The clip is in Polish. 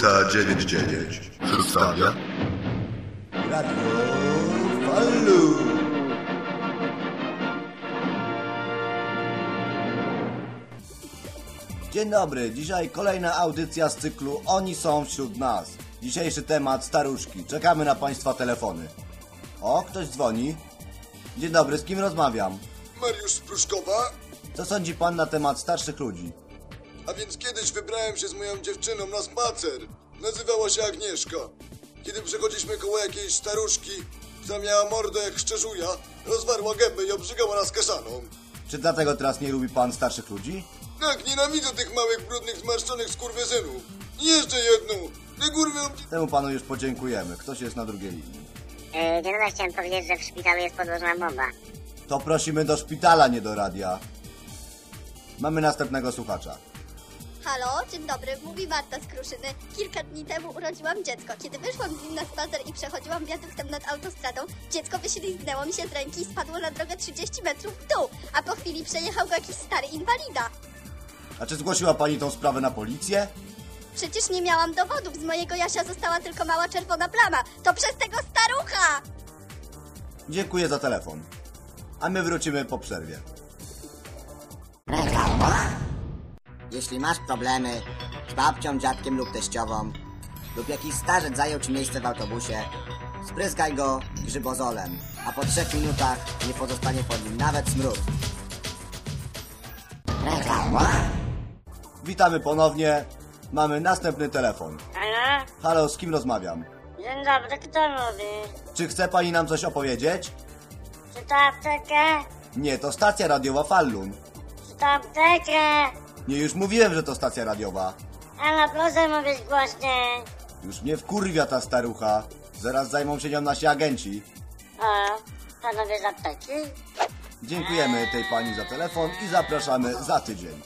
Huta 99 przedstawia Radio Fallu. Dzień dobry, dzisiaj kolejna audycja z cyklu Oni są wśród nas. Dzisiejszy temat staruszki. Czekamy na Państwa telefony. O, ktoś dzwoni. Dzień dobry, z kim rozmawiam? Mariusz z Pruszkowa, Co sądzi Pan na temat starszych ludzi? A więc kiedyś wybrałem się z moją dziewczyną na spacer. Nazywała się Agnieszka. Kiedy przechodziliśmy koło jakiejś staruszki, która miała mordę jak szczerzuja, rozwarła gębę i obrzygała nas kaszaną. Czy dlatego teraz nie lubi Pan starszych ludzi? Tak, nienawidzę tych małych, brudnych, zmarszczonych skurwysynów. I jeszcze jedną. Te kurwy. Temu Panu już podziękujemy. Ktoś jest na drugiej linii. Yy, Dzień dobry, chciałem powiedzieć, że w szpitalu jest podłożona bomba. To prosimy do szpitala, nie do radia. Mamy następnego słuchacza. Halo, dzień dobry, mówi Marta z Kruszyny. Kilka dni temu urodziłam dziecko. Kiedy wyszłam z nim na spacer i przechodziłam wiaduktem nad autostradą, dziecko wyślizgnęło mi się z ręki i spadło na drogę 30 metrów w dół, a po chwili przejechał go jakiś stary inwalida. A czy zgłosiła Pani tą sprawę na policję? Przecież nie miałam dowodów, z mojego Jasia została tylko mała czerwona plama. To przez tego starucha! Dziękuję za telefon. A my wrócimy po przerwie. Jeśli masz problemy z babcią, dziadkiem lub teściową lub jakiś starzec zajął ci miejsce w autobusie, spryskaj go grzybozolem, a po trzech minutach nie pozostanie po nim nawet smród. Witamy ponownie. Mamy następny telefon. Halo? Halo, z kim rozmawiam? Dzień dobry, kto mówi? Czy chce Pani nam coś opowiedzieć? Czy to aptekę? Nie, to stacja radiowa Fallun. Czy to aptekę? Nie, już mówiłem, że to stacja radiowa. Halo, proszę mówić głośniej. Już mnie wkurwia ta starucha. Zaraz zajmą się nią nasi agenci. O, panowie z apteki? Dziękujemy tej pani za telefon i zapraszamy za tydzień.